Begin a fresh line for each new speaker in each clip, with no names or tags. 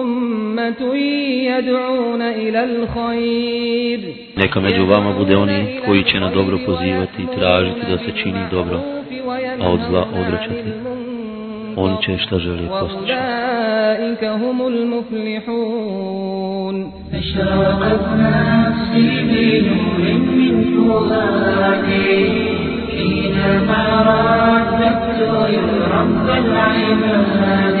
أمة يدعون إلى الخير
Neka među vama bude oni koji će na dobro pozivati i tražiti da se čini dobro, a od zla odrećati. Oni će šta želi postići.
أولئك هم المفلحون
أشرقت نفسي بنور من فؤادي حينما رددت يا رب العباد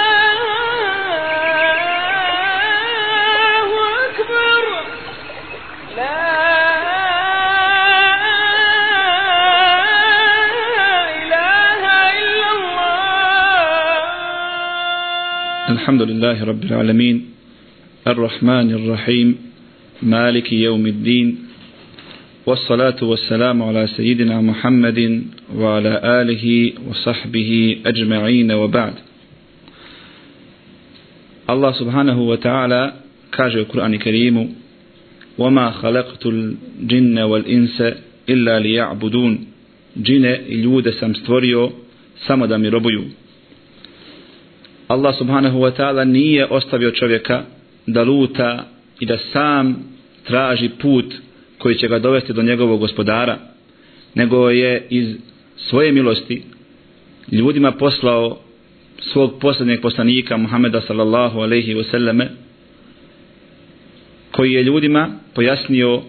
الحمد لله رب العالمين. الرحمن الرحيم. مالك يوم الدين. والصلاة والسلام على سيدنا محمد وعلى آله وصحبه أجمعين وبعد. الله سبحانه وتعالى كاجه القرآن الكريم. وما خلقت الجن والإنس إلا ليعبدون. جن اليود سمستوريو mi robuju Allah subhanahu wa ta'ala nije ostavio čovjeka da luta i da sam traži put koji će ga dovesti do njegovog gospodara, nego je iz svoje milosti ljudima poslao svog posljednjeg poslanika Muhameda sallallahu alaihi wasallame koji je ljudima pojasnio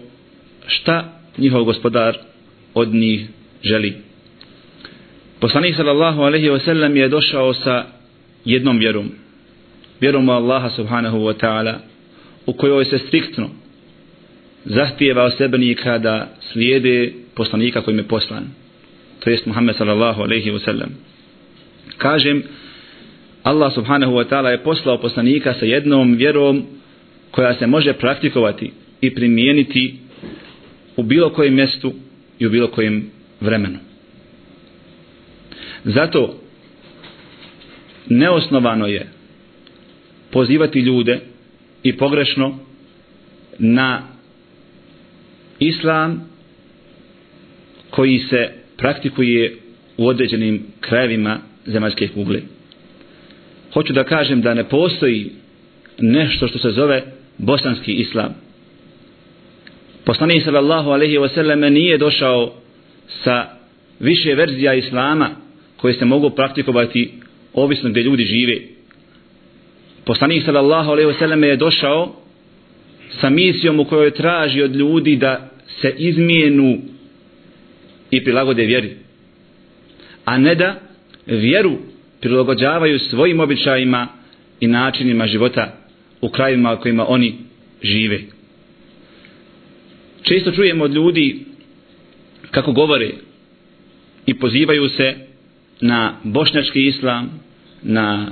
šta njihov gospodar od njih želi. Poslanik sallallahu alaihi wasallam je došao sa jednom vjerom. Vjerom u Allaha subhanahu wa ta'ala u kojoj se striktno zahtijeva od sebenika da slijede poslanika kojim je poslan. To jest Muhammed sallallahu alaihi wa sallam. Kažem, Allah subhanahu wa ta'ala je poslao poslanika sa jednom vjerom koja se može praktikovati i primijeniti u bilo kojem mjestu i u bilo kojem vremenu. Zato neosnovano je pozivati ljude i pogrešno na islam koji se praktikuje u određenim krajevima zemaljske kugle. Hoću da kažem da ne postoji nešto što se zove bosanski islam. Poslanik sallallahu alejhi ve selleme nije došao sa više verzija islama koje se mogu praktikovati ovisno gdje ljudi žive. Poslanik sallallahu alejhi ve selleme je došao sa misijom u kojoj traži od ljudi da se izmijenu i prilagode vjeri. A ne da vjeru prilagođavaju svojim običajima i načinima života u krajima u kojima oni žive. Često čujemo od ljudi kako govore i pozivaju se na bošnjački islam, na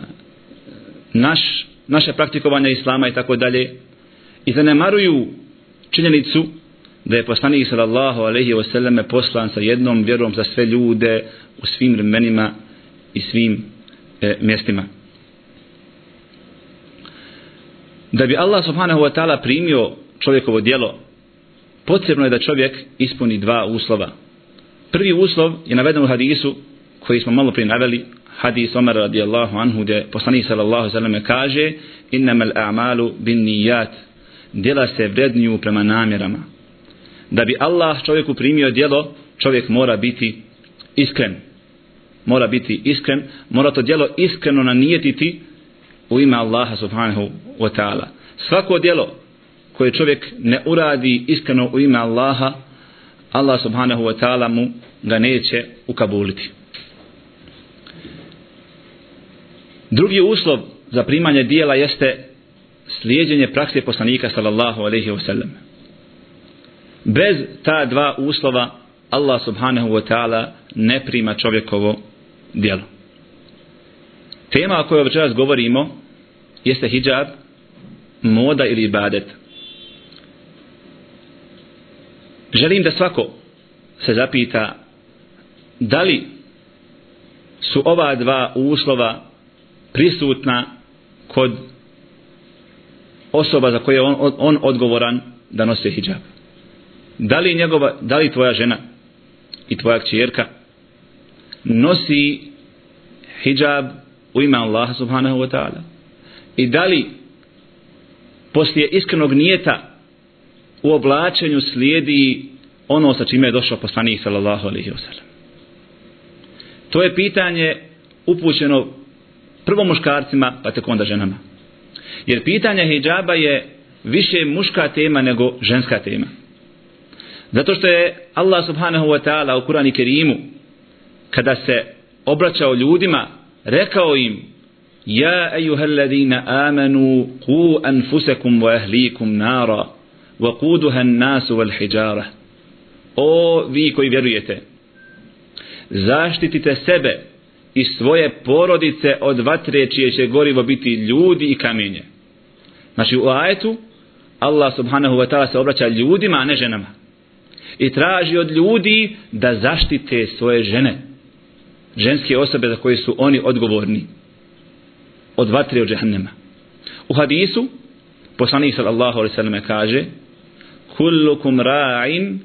naš, naše praktikovanje islama i tako dalje i zanemaruju činjenicu da je poslanik sallallahu alejhi ve selleme poslan sa jednom vjerom za sve ljude u svim vremenima i svim e, mjestima. Da bi Allah subhanahu wa ta'ala primio čovjekovo djelo, potrebno je da čovjek ispuni dva uslova. Prvi uslov je naveden u hadisu koji smo malo prije naveli, hadis Omer radijallahu anhu gdje poslanik sallallahu sallam kaže innama a'malu bin nijat djela se vredniju prema namjerama. Da bi Allah čovjeku primio djelo čovjek mora biti iskren. Mora biti iskren mora to djelo iskreno nanijetiti u ime Allaha subhanahu wa ta'ala. Svako djelo koje čovjek ne uradi iskreno u ime Allaha Allah subhanahu wa ta'ala mu ga neće ukabuliti Drugi uslov za primanje dijela jeste slijedjenje prakse poslanika sallallahu alaihi wa sallam. Bez ta dva uslova Allah subhanahu wa ta'ala ne prima čovjekovo dijelo. Tema o kojoj večeras govorimo jeste hijab, moda ili ibadet. Želim da svako se zapita da li su ova dva uslova prisutna kod osoba za koje je on, on odgovoran da nose hijab. Da li, njegova, da li tvoja žena i tvoja kćerka nosi hijab u ime Allaha subhanahu wa ta'ala i da li poslije iskrenog nijeta u oblačenju slijedi ono sa čime je došao poslanik sallallahu alaihi wa sallam. To je pitanje upućeno prvo muškarcima, pa tek onda ženama. Jer pitanje hijjaba je više muška tema nego ženska tema. Zato što je Allah subhanahu wa ta'ala u Kurani Kerimu, kada se obraćao ljudima, rekao im, Ja ejuhel ladina amanu, ku anfusekum wa ahlikum nara, wa kuduhan nasu wal hijjara. O vi koji vjerujete, zaštitite sebe i svoje porodice od vatre čije će gorivo biti ljudi i kamenje. Znači u ajetu Allah subhanahu wa ta'ala se obraća ljudima, a ne ženama. I traži od ljudi da zaštite svoje žene. Ženske osobe za koje su oni odgovorni. Od vatre od džehennema. U hadisu poslanik sallallahu alaihi sallam kaže kullukum ra'in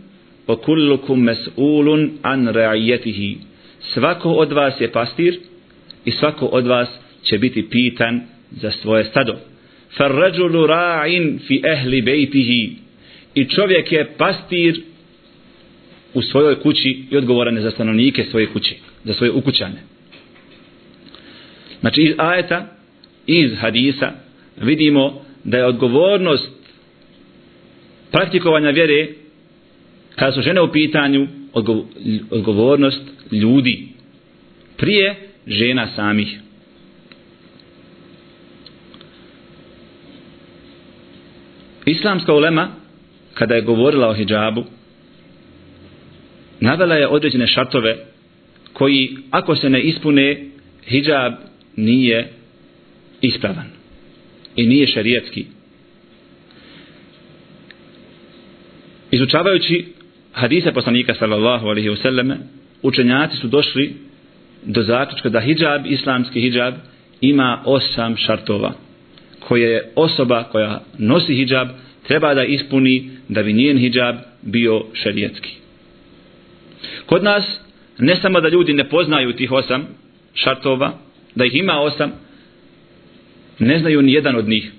wa kullukum mas'ulun an ra'ijetihi svako od vas je pastir i svako od vas će biti pitan za svoje stado. Farrađulu ra'in fi أَهْلِ بَيْتِهِ i čovjek je pastir u svojoj kući i odgovoran je za stanovnike svoje kuće, za svoje ukućane. Znači iz ajeta, iz hadisa vidimo da je odgovornost praktikovanja vjere kada su žene u pitanju odgovornost ljudi prije žena samih. Islamska ulema kada je govorila o hijabu navela je određene šartove koji ako se ne ispune hijab nije ispravan i nije šarijetski. Izučavajući hadise poslanika sallallahu alaihi wasallam učenjaci su došli do zaključka da hijab, islamski hijab ima osam šartova koje je osoba koja nosi hijab treba da ispuni da bi njen hijab bio šerijetski. Kod nas ne samo da ljudi ne poznaju tih osam šartova, da ih ima osam, ne znaju ni jedan od njih.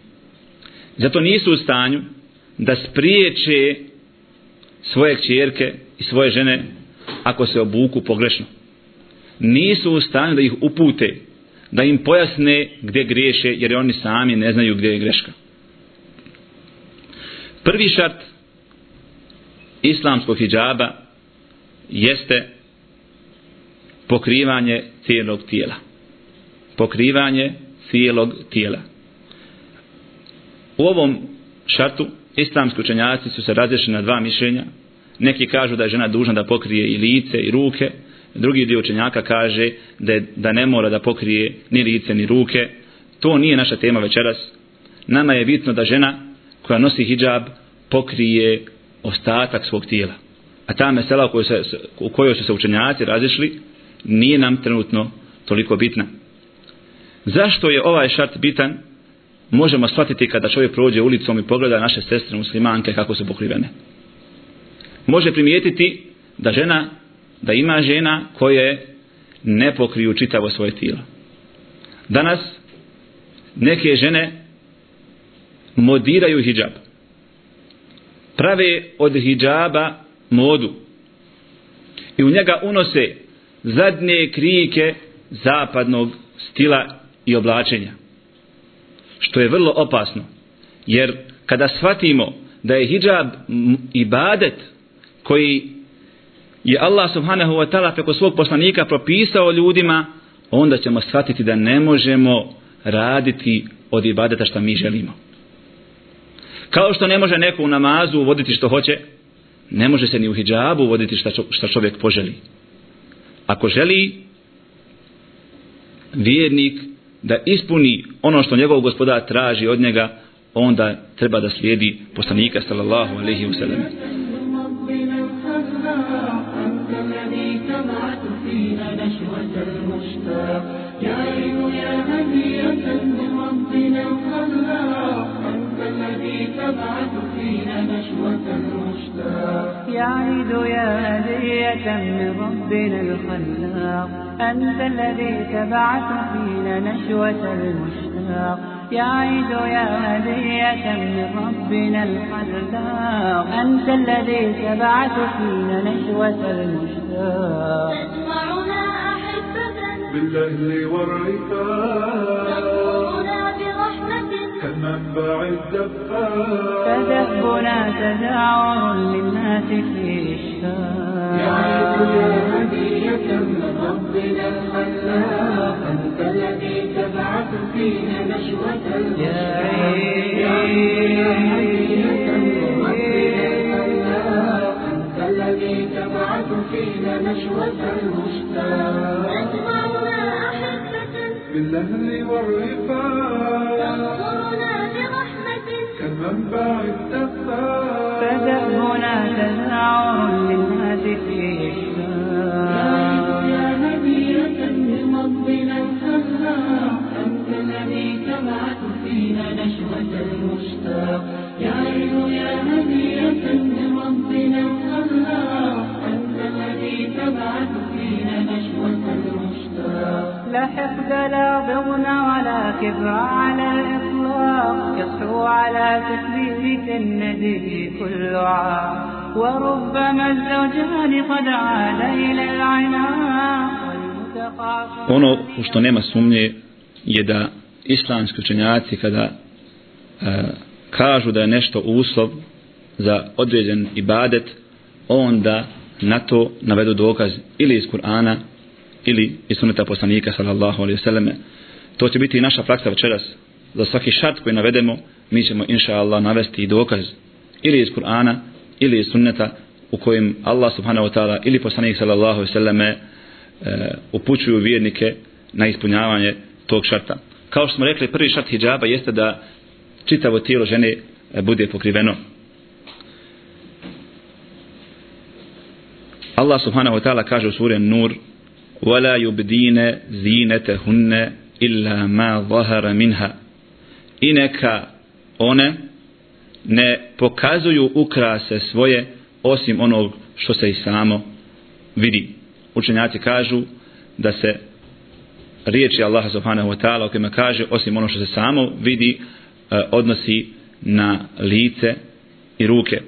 Zato nisu u stanju da spriječe svoje kćerke i svoje žene ako se obuku pogrešno. Nisu u stanju da ih upute, da im pojasne gdje griješe, jer oni sami ne znaju gdje je greška. Prvi šart islamskog hijjaba jeste pokrivanje cijelog tijela. Pokrivanje cijelog tijela. U ovom šartu islamski učenjaci su se različili na dva mišljenja. Neki kažu da je žena dužna da pokrije i lice i ruke. drugi dio učenjaka kaže da, je, da ne mora da pokrije ni lice ni ruke. To nije naša tema večeras. Nama je bitno da žena koja nosi hijab pokrije ostatak svog tijela. A ta mesela u kojoj, se, u kojoj su se učenjaci razišli nije nam trenutno toliko bitna. Zašto je ovaj šart bitan? Možemo shvatiti kada čovjek prođe ulicom i pogleda naše sestre muslimanke kako su pokrivene. Može primijetiti da žena, da ima žena koje ne pokriju čitavo svoje tijelo. Danas neke žene modiraju hijab. Prave od hijaba modu. I u njega unose zadnje krike zapadnog stila i oblačenja. Što je vrlo opasno. Jer kada shvatimo da je hijab ibadet koji je Allah subhanahu wa ta'ala preko svog poslanika propisao ljudima, onda ćemo shvatiti da ne možemo raditi od ibadeta što mi želimo. Kao što ne može neko u namazu voditi što hoće, ne može se ni u hijabu voditi šta, šta čovjek poželi. Ako želi vjernik da ispuni ono što njegov gospodar traži od njega, onda treba da slijedi poslanika sallallahu alaihi wa sallam.
يعيد يا هدية من ربنا الخلاق. أنت الذي تبعث فينا نشوة المشتاق. يعيد يا هدية من ربنا الخلاق. أنت الذي تبعث فينا نشوة المشتاق.
تجمعنا أحبة
بالأهل والرفاق. كالمنبع الدفاق
فدهبنا تداعر للناس في إشفاق
يعيد يا هدية من ربنا الخلاق أنت الذي تبعث فينا نشوة
يا
الذي تبعث فينا نشوة المشتاق
تجمعنا أحبة
بالأهل والرفاق كالمنبع الدفاق
فدهبنا تداعر للناس في إشفاق
يا هدية ربنا الخلاق أنت الذي تبعث فينا نشوة المشتاق يا عين يا هدية ربنا الخلاق أنت الذي تبعث فينا نشوة المشتاق
لا حقد لا بغن ولا كبر
Ono što nema sumnje je da islamski učenjaci kada e, kažu da je nešto uslov za određen ibadet, onda na to navedu dokaz ili iz Kur'ana ili iz suneta poslanika sallallahu alaihi vseleme. To će biti i naša praksa večeras. Za svaki šart koji navedemo, mi ćemo inša Allah navesti i dokaz ili iz Kur'ana ili iz sunneta u kojem Allah subhanahu wa ta'ala ili poslanik sallallahu alaihi vseleme e, upućuju vjernike na ispunjavanje tog šarta. Kao što smo rekli, prvi šart hijaba jeste da čitavo tijelo žene e, bude pokriveno. Allah subhanahu wa ta'ala kaže u suri Nur وَلَا يُبْدِينَ زِينَتَهُنَّ إِلَّا مَا ظَهَرَ مِنْهَا I neka one ne pokazuju ukrase svoje osim onog što se i samo vidi. Učenjaci kažu da se riječi Allaha subhanahu wa ta'ala o kojima kaže osim ono što se samo vidi e, odnosi na lice i ruke.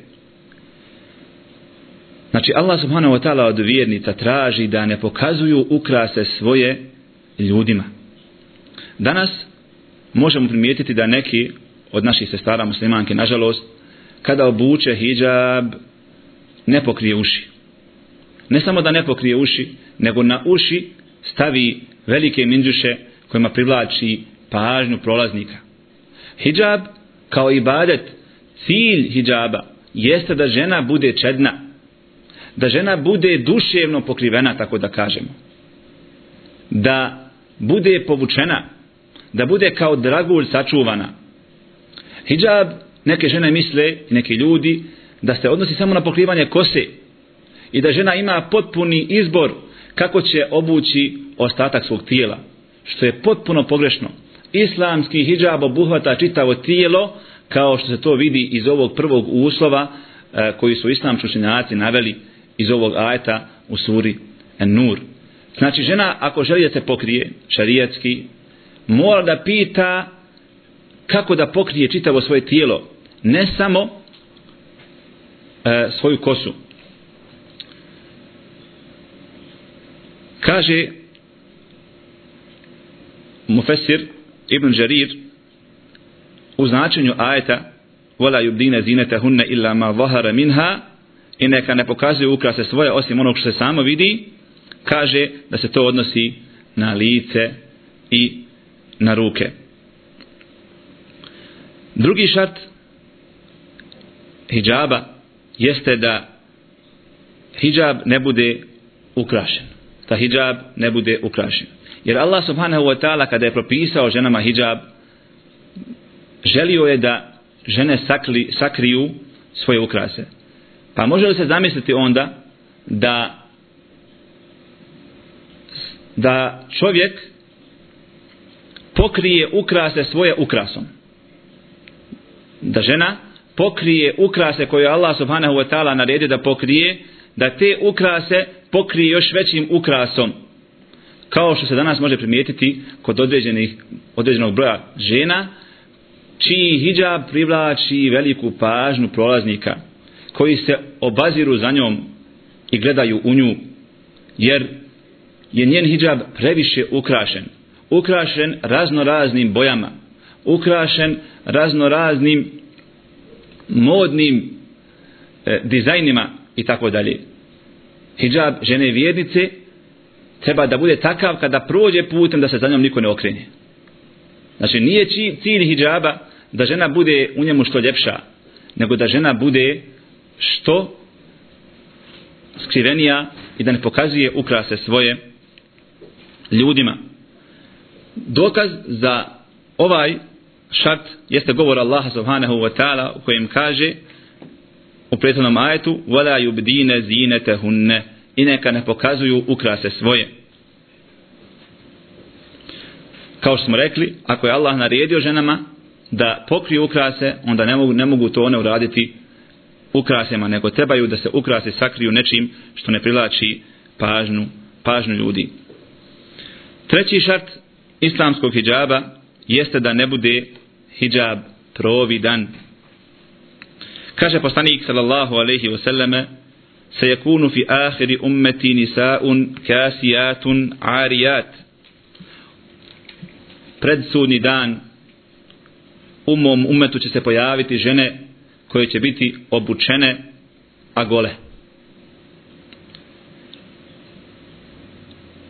Znači Allah subhanahu wa ta'ala od vjernica traži da ne pokazuju ukrase svoje ljudima. Danas možemo primijetiti da neki od naših sestara muslimanke, nažalost, kada obuče hijab, ne pokrije uši. Ne samo da ne pokrije uši, nego na uši stavi velike minđuše kojima privlači pažnju prolaznika. Hijab kao ibadet, cilj hijaba, jeste da žena bude čedna, da žena bude duševno pokrivena, tako da kažemo. Da bude povučena, da bude kao dragulj sačuvana. Hijab, neke žene misle, neki ljudi, da se odnosi samo na pokrivanje kose i da žena ima potpuni izbor kako će obući ostatak svog tijela, što je potpuno pogrešno. Islamski hijab obuhvata čitavo tijelo, kao što se to vidi iz ovog prvog uslova e, koji su islamski učenjaci naveli iz ovog ajeta u suri En-Nur. Znači, žena ako želi da se pokrije šarijatski, mora da pita kako da pokrije čitavo svoje tijelo, ne samo e, svoju kosu. Kaže Mufesir Ibn Jarir u značenju ajeta wala يُبْدِينَ زِينَتَهُنَّ illa ma zahara minha i neka ne pokazuju ukrase svoje osim onog što se samo vidi kaže da se to odnosi na lice i na ruke drugi šart hijjaba jeste da hijjab ne bude ukrašen da hijjab ne bude ukrašen jer Allah subhanahu wa ta'ala kada je propisao ženama hijjab, želio je da žene sakli, sakriju svoje ukrase. Pa može li se zamisliti onda da da čovjek pokrije ukrase svoje ukrasom. Da žena pokrije ukrase koje Allah subhanahu wa ta'ala naredi da pokrije, da te ukrase pokrije još većim ukrasom. Kao što se danas može primijetiti kod određenih, određenog broja žena, čiji hijab privlači veliku pažnju prolaznika koji se obaziru za njom i gledaju u nju jer je njen hijab previše ukrašen ukrašen razno raznim bojama ukrašen razno raznim modnim e, dizajnima i tako dalje hijab žene vjernice treba da bude takav kada prođe putem da se za njom niko ne okrene znači nije cilj hijaba da žena bude u njemu što ljepša, nego da žena bude što skrivenija i da ne pokazuje ukrase svoje ljudima. Dokaz za ovaj šart jeste govor Allaha subhanahu wa ta'ala u kojem kaže u prethodnom ajetu وَلَا يُبْدِينَ زِينَتَهُنَّ i neka ne pokazuju ukrase svoje. Kao što smo rekli, ako je Allah naredio ženama da pokriju ukrase, onda ne mogu, ne mogu to one uraditi ukrasema, nego trebaju da se ukrase sakriju nečim što ne prilači pažnju, pažnju ljudi. Treći šart islamskog hijjaba jeste da ne bude hijab, providan. Kaže poslanik sallallahu alaihi wa sallame se yakunu fi ahiri ummeti nisaun kasijatun arijat. Predsudni dan u mom umetu će se pojaviti žene koje će biti obučene a gole.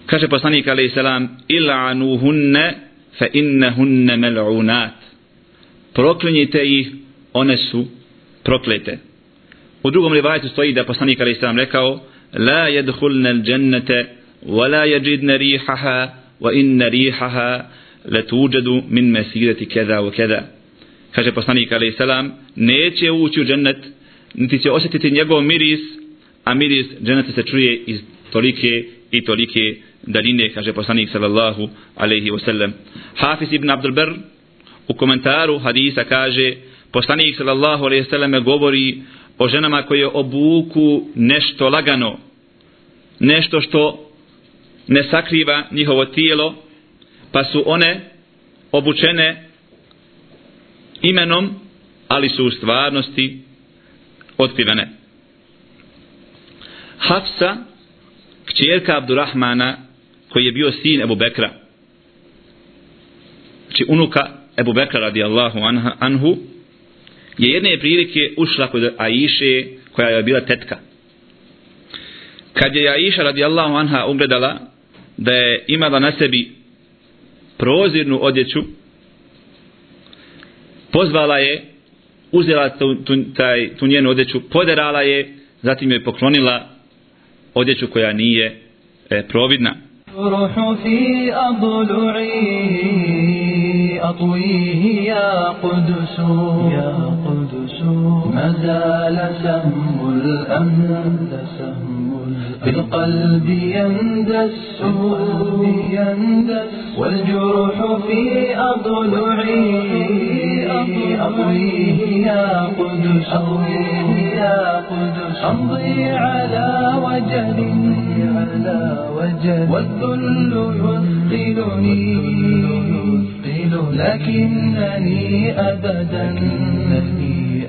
Kaže poslanik alaihi salam il'anuhunne fa innehunne mel'unat. Proklinjite ih, one su proklete. U drugom rivajtu stoji da poslanik alaih sallam rekao la jedhulne l'đennete wa la jeđidne rihaha wa inne rihaha letuđedu min mesireti keda u keda kaže poslanik alaih sallam, neće ući u džennet, niti će osjetiti njegov miris, a miris dženneta se čuje iz tolike i tolike daline, kaže poslanik sallallahu alaihi wasallam. Hafiz ibn Abdul Bar u komentaru hadisa kaže, poslanik sallallahu alejhi ve selleme govori o ženama koje obuku nešto lagano, nešto što ne sakriva njihovo tijelo, pa su one obučene imenom, ali su u stvarnosti otkrivene. Hafsa, kćerka Abdurrahmana, koji je bio sin Ebu Bekra, znači unuka Ebu Bekra radijallahu anhu, je jedne prilike ušla kod Aiše, koja je bila tetka. Kad je Aiša radijallahu anha ugledala da je imala na sebi prozirnu odjeću, pozvala je, uzela tu, tu, taj, tu njenu odjeću, poderala je, zatim je poklonila odjeću koja nije e, providna.
أطويه يا قدس. يا قدس. ما زال سهم الأمن. سهم في القلب يندس والجروح في أضلعي أطويه يا قدس أطويه يا قدس. أمضي على وجل على والذل يثقلني لكنني أبدا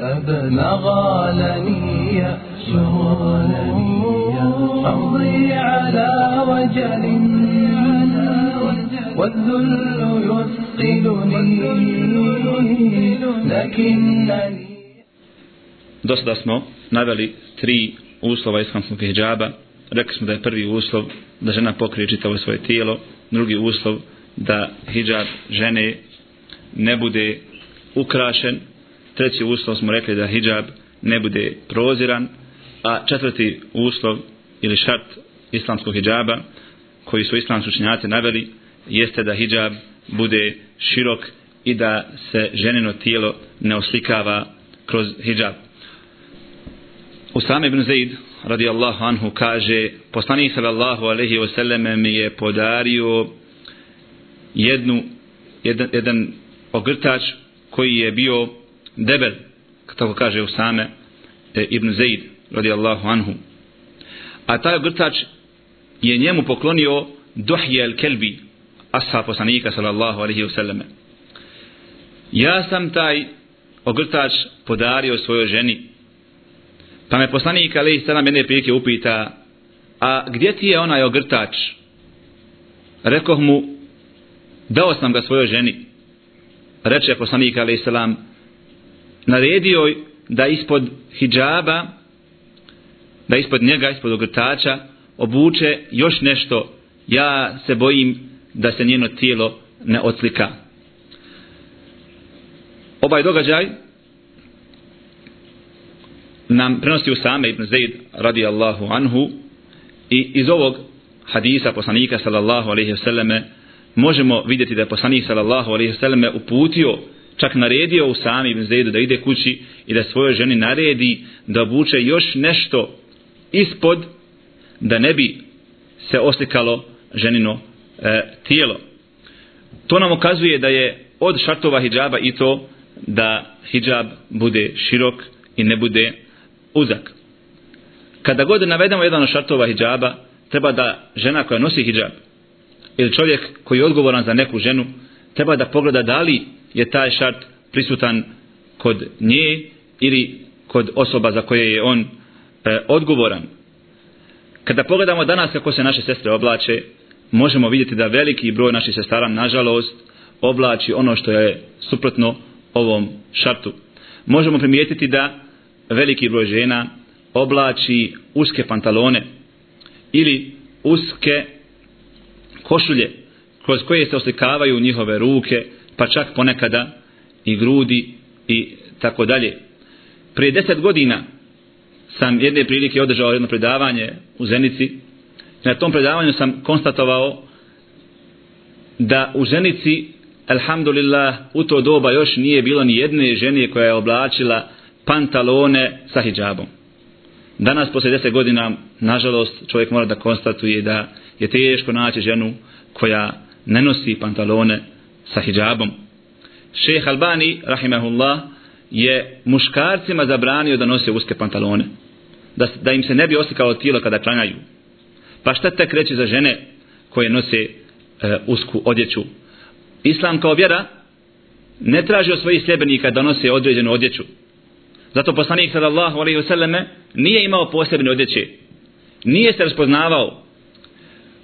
أبدا. ما غالني يأس أمضي على وجل والذل يثقلني لكنني
Dosta smo naveli tri uslova islamskog hijjaba. Rekli smo da je prvi uslov da žena pokrije čitavo svoje tijelo, drugi uslov da hijab žene ne bude ukrašen, treći uslov smo rekli da hijab ne bude proziran, a četvrti uslov ili šart islamskog hijjaba koji su islamski učenjaci naveli jeste da hijjab bude širok i da se ženino tijelo ne oslikava kroz hijjab. Usame ibn Zaid radijallahu anhu kaže poslanik sallallahu alaihi wasallam mi je podario jednu jedan, jedan ogrtač koji je bio debel tako kaže Usame e, ibn Zaid radijallahu anhu a taj ogrtač je njemu poklonio Duhje el Kelbi ashab poslanika sallallahu alaihi wasallam ja sam taj ogrtač podario svojoj ženi Pa me poslanik alaihi sallam jedne prilike upita, a gdje ti je onaj ogrtač? Rekoh mu, dao sam ga svojoj ženi. Reče poslanik alaihi sallam, naredio da ispod hijjaba, da ispod njega, ispod ogrtača, obuče još nešto, ja se bojim da se njeno tijelo ne odslika. Ovaj događaj nam prenosi Usame ibn Zaid radijallahu anhu i iz ovog hadisa poslanika sallallahu alaihi vseleme možemo vidjeti da je poslanik sallallahu alaihi vseleme uputio čak naredio Usame ibn Zaidu da ide kući i da svojoj ženi naredi da obuče još nešto ispod da ne bi se oslikalo ženino e, tijelo. To nam ukazuje da je od šartova hijjaba i to da hijjab bude širok i ne bude uzak. Kada god navedemo jedan od šartova hijjaba, treba da žena koja nosi hijjab ili čovjek koji je odgovoran za neku ženu, treba da pogleda da li je taj šart prisutan kod nje ili kod osoba za koje je on e, odgovoran. Kada pogledamo danas kako se naše sestre oblače, možemo vidjeti da veliki broj naših sestara, nažalost, oblači ono što je suprotno ovom šartu. Možemo primijetiti da veliki broj žena oblači uske pantalone ili uske košulje kroz koje se oslikavaju njihove ruke, pa čak ponekada i grudi i tako dalje. Prije deset godina sam jedne prilike održao jedno predavanje u Zenici. Na tom predavanju sam konstatovao da u Zenici, alhamdulillah, u to doba još nije bilo ni jedne žene koja je oblačila pantalone sa hijabom. Danas, posle deset godina, nažalost, čovjek mora da konstatuje da je teško naći ženu koja ne nosi pantalone sa hijabom. Šeh Albani, rahimahullah, je muškarcima zabranio da nose uske pantalone. Da, da im se ne bi oslikalo tijelo kada klanjaju. Pa šta tek reći za žene koje nose e, usku odjeću? Islam kao vjera ne traži od svojih sljebenika da nose određenu odjeću. Zato poslanik sallallahu alejhi ve selleme nije imao posebne odjeće. Nije se raspoznavao.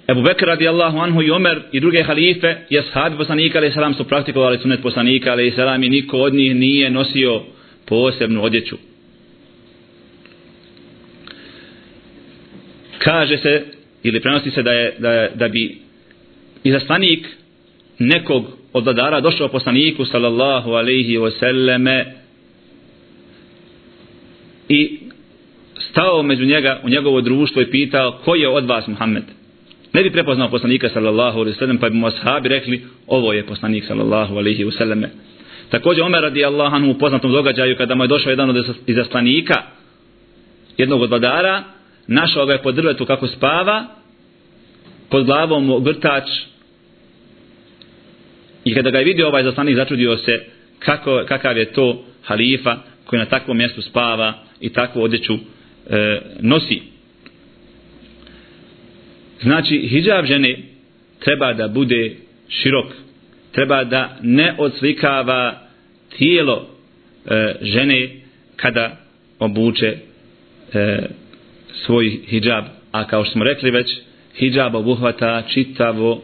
Ebu Bekr radijallahu anhu i Omer i druge halife i ashabi poslanika alaih salam su praktikovali sunnet poslanika alaih salam i niko od njih nije nosio posebnu odjeću. Kaže se ili prenosi se da je da, je, da bi izaslanik nekog od vladara došao poslaniku sallallahu alaihi wasallame i stao među njega u njegovo društvo i pitao ko je od vas Muhammed ne bi prepoznao poslanika sallallahu alaihi wasallam pa bi mu ashabi rekli ovo je poslanik sallallahu alaihi wasallam također Omer radi Allah anhu u poznatom događaju kada mu je došao jedan od izaslanika jednog od vladara našao ga je pod drvetu kako spava pod glavom mu grtač. I kada ga je vidio ovaj izaslanik začudio se kako, kakav je to halifa koji na takvom mjestu spava i takvu odjeću e, nosi. Znači, hijab žene treba da bude širok. Treba da ne odslikava tijelo e, žene kada obuče e, svoj hijab. A kao što smo rekli već, hijab obuhvata čitavo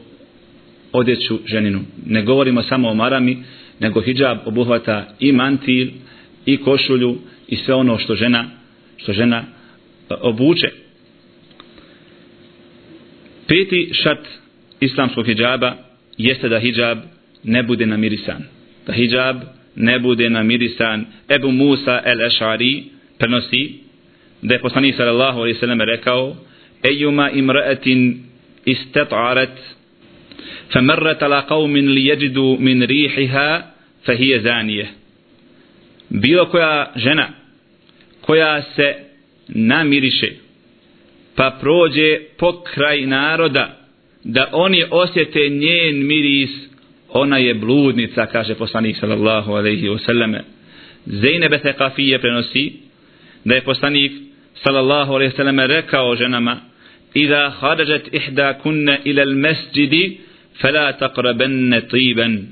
odjeću ženinu. Ne govorimo samo o marami, nego hijab obuhvata i mantil, i košulju, i sve ono što žena, što žena e, obuče. Peti šart islamskog hijjaba jeste da hijjab ne bude namirisan. Da hijjab ne bude namirisan. Ebu Musa el-Ešari prenosi da je poslanik sallallahu alaihi sallam rekao Ejuma imra'atin istat'arat فمرت على قوم ليجدوا من ريحها فهي زانية bilo koja žena koja se namiriše pa prođe pokraj naroda da oni osjete njen miris ona je bludnica kaže poslanik sallallahu alaihi wasallam Zeynebe Thekafije prenosi da je poslanik sallallahu alaihi wasallam rekao ženama Iza harađat ihda kunne ila mesđidi fela taqrabanna tiban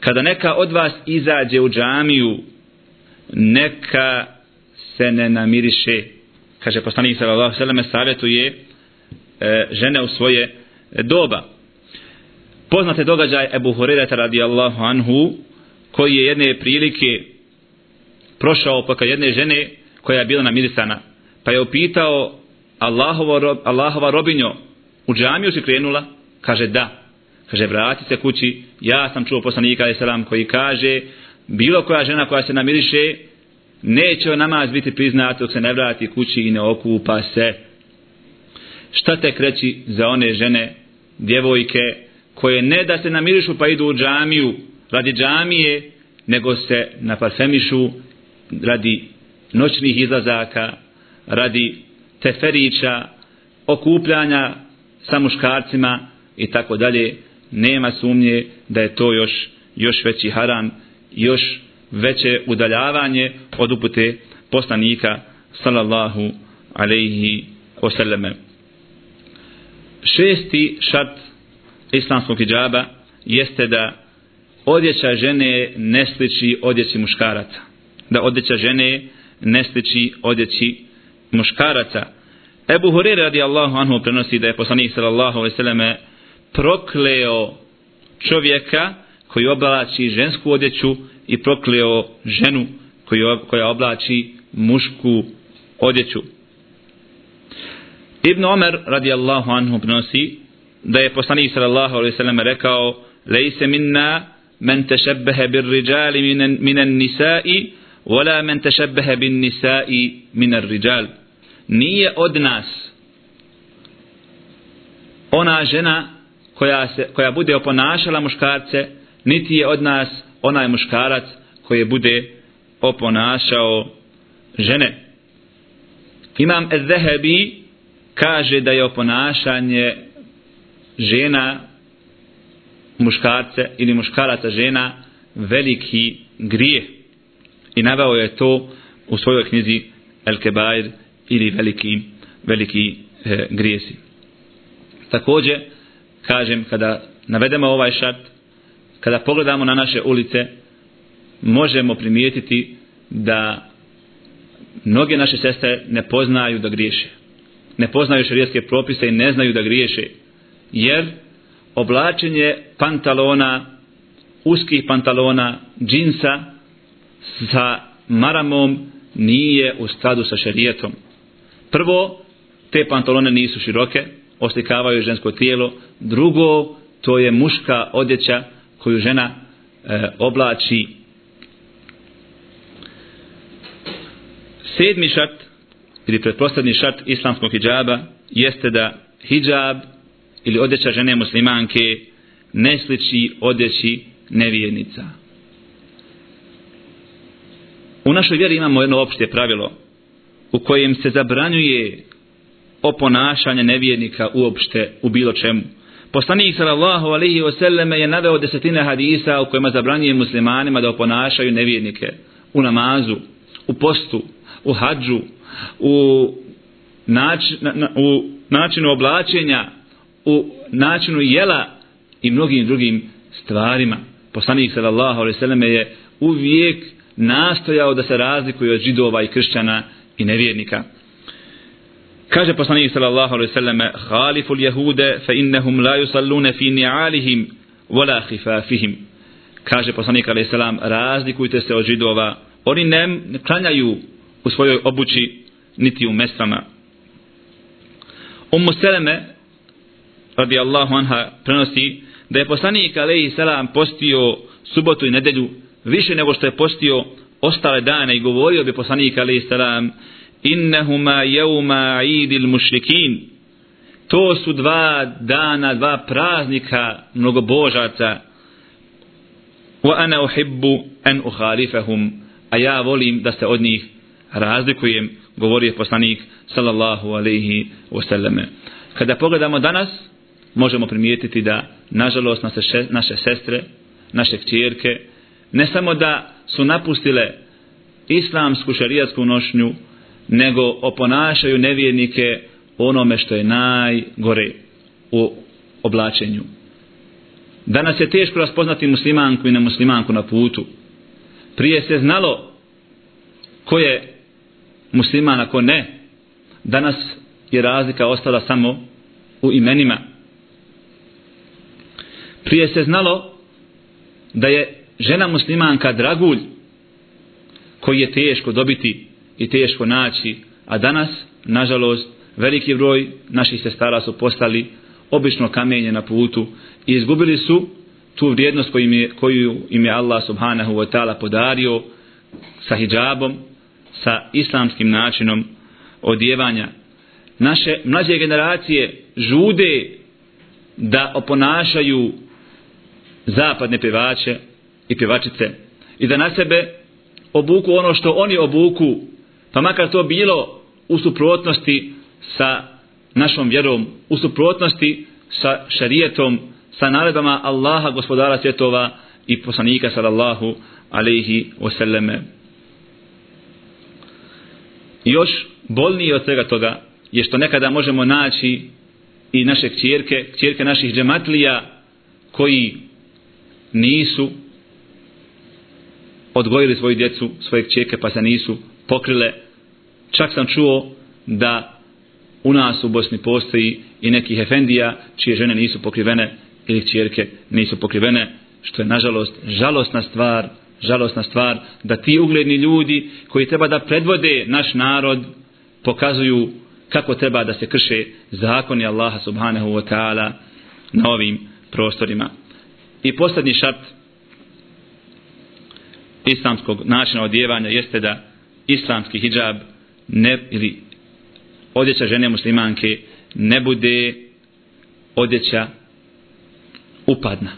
kada neka od vas izađe u džamiju neka se ne namiriše kaže poslanik sallallahu alejhi ve savjetuje e, žene u svoje doba. Poznate događaj Ebu Hurajra radijallahu anhu koji je jedne prilike prošao poka jedne žene koja je bila namirisana pa je upitao Allahova, rob, Allahova robinjo u džamiju si krenula? Kaže da. Kaže vrati se kući. Ja sam čuo poslanika alejhi selam koji kaže bilo koja žena koja se namiriše neće namaz biti priznat dok se ne vrati kući i ne okupa se. Šta te kreći za one žene, djevojke, koje ne da se namirišu pa idu u džamiju radi džamije, nego se naparfemišu radi noćnih izlazaka, radi teferića, okupljanja sa muškarcima i tako dalje, nema sumnje da je to još, još veći haram, još veće udaljavanje od upute poslanika sallallahu alaihi wasallame. Šesti šart islamskog hijjaba jeste da odjeća žene ne sliči odjeći muškaraca. Da odjeća žene ne sliči odjeći muškaraca. Ebu Hurir radijallahu anhu prenosi da je poslanik sallallahu alaihi wasallame prokleo čovjeka koji oblači žensku odjeću i prokleo ženu koja oblači mušku odjeću. Ibn Omer radijallahu anhu prenosi da je poslanik sallallahu alejhi ve sellem rekao lejse minna men tashabbaha bir rijali minan, minan nisai wala men tashabbaha bin nisai minar rijal." nije od nas ona žena koja, se, koja bude oponašala muškarce niti je od nas onaj muškarac koji bude oponašao žene. Imam Ezehebi kaže da je oponašanje žena muškarce ili muškaraca žena veliki grije. I navao je to u svojoj knjizi El Kebair ili veliki, veliki e, grijesi. Također, kažem, kada navedemo ovaj šart, kada pogledamo na naše ulice, možemo primijetiti da mnoge naše sestre ne poznaju da griješe. Ne poznaju šarijetske propise i ne znaju da griješe. Jer oblačenje pantalona, uskih pantalona, džinsa sa maramom nije u skladu sa šarijetom. Prvo, te pantalone nisu široke, oslikavaju žensko tijelo. Drugo, to je muška odjeća koju žena e, oblači sedmi šart ili pretpostavni šart islamskog hijjaba jeste da hijjab ili odjeća žene muslimanke ne sliči odjeći nevijenica. U našoj vjeri imamo jedno opšte pravilo u kojem se zabranjuje oponašanje nevjernika uopšte u bilo čemu. Poslanik sallallahu alejhi ve selleme je naveo desetine hadisa u kojima zabranjuje muslimanima da oponašaju nevjernike u namazu, u postu, u hadžu, u, nač, na, na, u načinu oblačenja, u načinu jela i mnogim drugim stvarima. Poslanik sallallahu alejhi ve selleme je uvijek nastojao da se razlikuje od židova i kršćana i nevjernika. Kaže poslanik sallallahu alejhi ve selleme: "Khaliful jehude fa innahum la yusalluna fi ni'alihim wala khifafihim." Kaže poslanik alejhi selam: "Razlikujte se od židova. Oni ne klanjaju u svojoj obući niti u mestama." Ummu Seleme radijallahu anha prenosi da je poslanik alejhi selam postio subotu i nedelju više nego što je postio ostale dane i govorio bi poslanik alejhi selam innahuma yawma idil mušrikin. To su dva dana dva praznika mnogobožaca. Wa ana uhibbu an ukhalifahum a ja volim da se od njih razlikujem govori je poslanik sallallahu alaihi wasallame. Kada pogledamo danas možemo primijetiti da nažalost naše, naše sestre naše kćerke ne samo da su napustile islamsku šarijatsku nošnju nego oponašaju nevjernike onome što je najgore u oblačenju. Danas je teško raspoznati muslimanku i nemuslimanku na putu. Prije se znalo ko je musliman, a ko ne. Danas je razlika ostala samo u imenima. Prije se znalo da je žena muslimanka dragulj koji je teško dobiti i teško naći, a danas, nažalost, veliki broj naših sestara su postali obično kamenje na putu i izgubili su tu vrijednost koju im je, koju im je Allah subhanahu wa ta'ala podario sa hijabom, sa islamskim načinom odjevanja. Naše mlađe generacije žude da oponašaju zapadne pevače i pevačice i da na sebe obuku ono što oni obuku pa makar to bilo u suprotnosti sa našom vjerom, u suprotnosti sa šarijetom, sa naredbama Allaha, gospodara svjetova i poslanika sallallahu alaihi wasallame. Još bolnije od svega toga je što nekada možemo naći i naše kćerke, kćerke naših džematlija koji nisu odgojili svoju djecu, svoje kćerke pa se nisu pokrile. Čak sam čuo da u nas u Bosni postoji i nekih efendija čije žene nisu pokrivene ili čjerke nisu pokrivene, što je nažalost žalostna stvar, žalostna stvar da ti ugledni ljudi koji treba da predvode naš narod pokazuju kako treba da se krše zakoni Allaha subhanahu wa ta'ala na ovim prostorima. I posljednji šart islamskog načina odjevanja jeste da islamski hijab ne, ili odjeća žene muslimanke ne bude odjeća upadna.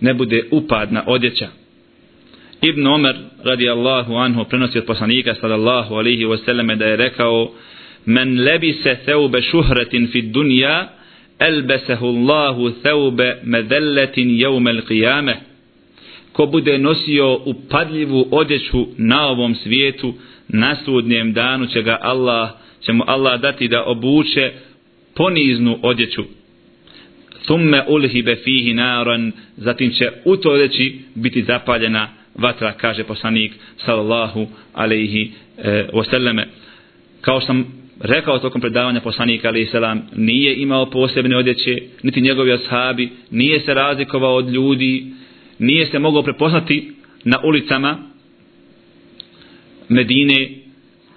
Ne bude upadna odjeća. Ibn Omer radijallahu anhu prenosi od poslanika sallallahu alihi wasallam da je rekao men lebise theube šuhretin fi dunja elbesehu Allahu theube medelletin jevmel qiyameh ko bude nosio upadljivu odjeću na ovom svijetu, na sudnjem danu će ga Allah, će mu Allah dati da obuče poniznu odjeću. Thumme ulhibe fihi naran, zatim će u to odjeći biti zapaljena vatra, kaže poslanik sallallahu alaihi e, wasallame. Kao sam rekao tokom predavanja poslanika alaihi salam, nije imao posebne odjeće, niti njegovi ashabi, nije se razlikovao od ljudi, nije se mogao prepoznati na ulicama Medine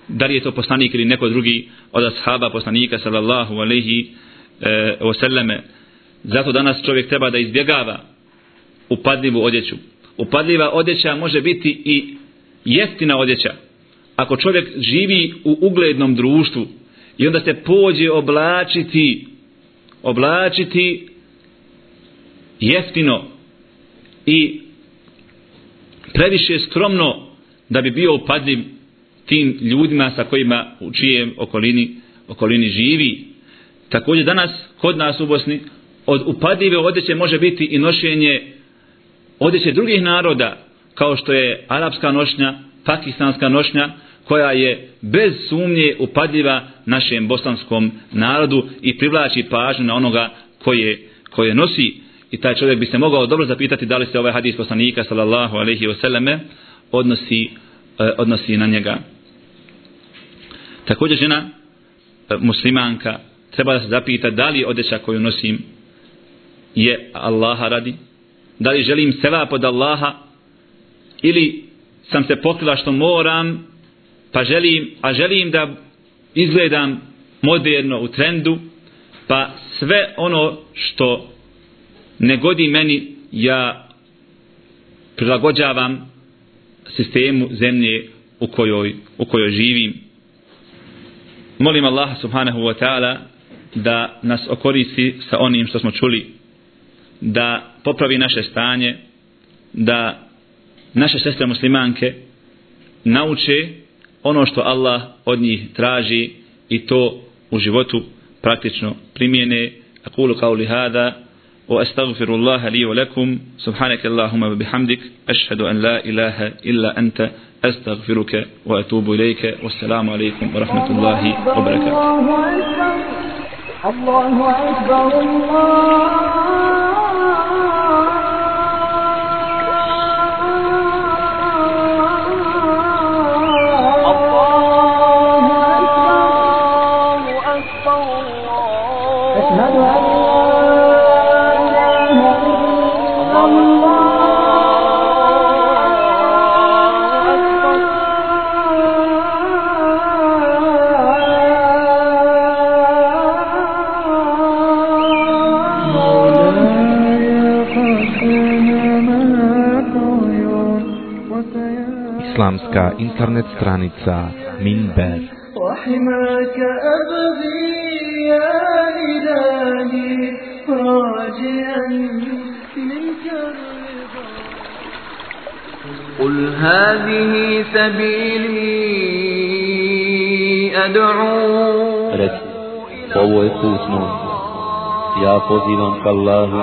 da li je to poslanik ili neko drugi od ashaba poslanika sallallahu alaihi e, wasallame. Zato danas čovjek treba da izbjegava upadljivu odjeću. Upadljiva odjeća može biti i jeftina odjeća. Ako čovjek živi u uglednom društvu i onda se pođe oblačiti oblačiti jeftino i previše skromno da bi bio upadljiv tim ljudima sa kojima u čijem okolini, okolini živi. Također danas kod nas u Bosni od upadljive odjeće može biti i nošenje odjeće drugih naroda kao što je arapska nošnja, pakistanska nošnja koja je bez sumnje upadljiva našem bosanskom narodu i privlači pažnju na onoga koje, koje nosi i taj čovjek bi se mogao dobro zapitati da li se ovaj hadis poslanika sallallahu alaihi wasallame odnosi, eh, odnosi na njega. Također žena eh, muslimanka treba da se zapita da li odjeća koju nosim je Allaha radi, da li želim seva pod Allaha ili sam se pokrila što moram pa želim, a želim da izgledam moderno u trendu pa sve ono što ne godi meni, ja prilagođavam sistemu zemlje u kojoj, u kojoj živim. Molim Allah subhanahu wa ta'ala da nas okoristi sa onim što smo čuli, da popravi naše stanje, da naše sestre muslimanke nauče ono što Allah od njih traži i to u životu praktično primjene. Akulu kao lihada, وأستغفر الله لي ولكم. سبحانك اللهم وبحمدك أشهد أن لا إله إلا أنت أستغفرك وأتوب إليك. والسلام عليكم ورحمة الله وبركاته.
الله أكبر الله
stranica Minber
وحماك أبغي يا إلهي راجيا منك الرضا
قل هذه سبيلي أدعو
Reci, ovo je put moj. Ja pozivam ka Allahu,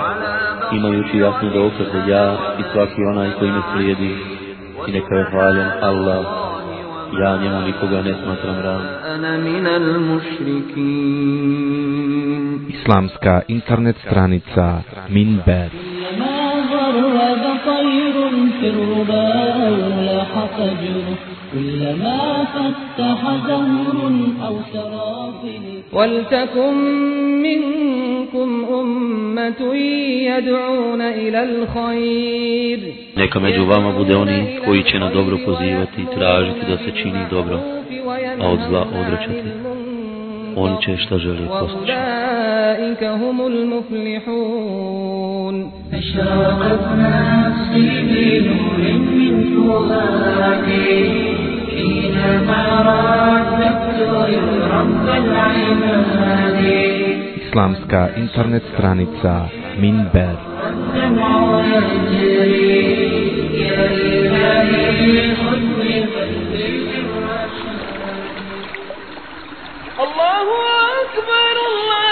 imajući jasnu dokaz da ja i svaki onaj koji me slijedi, i neka je hvaljen Allah, ja njemu nikoga ne smatram ravnim.
Islamska internet stranica
Minbet. طير في الربا أو لاح فجر كلما فتح زهر أو سرافل
ولتكن منكم أمة يدعون إلى الخير
Neka među vama bude oni koji će na dobro pozivati i tražiti da se čini dobro, a od zla odrećati. Oni će šta žele postići.
أولئك هم المفلحون
أشرقت نفسي بنور من فؤادي حينما رددت يا رب العباد
Islamska internet stranica Minber
الدمع يجري يا إلهي
الله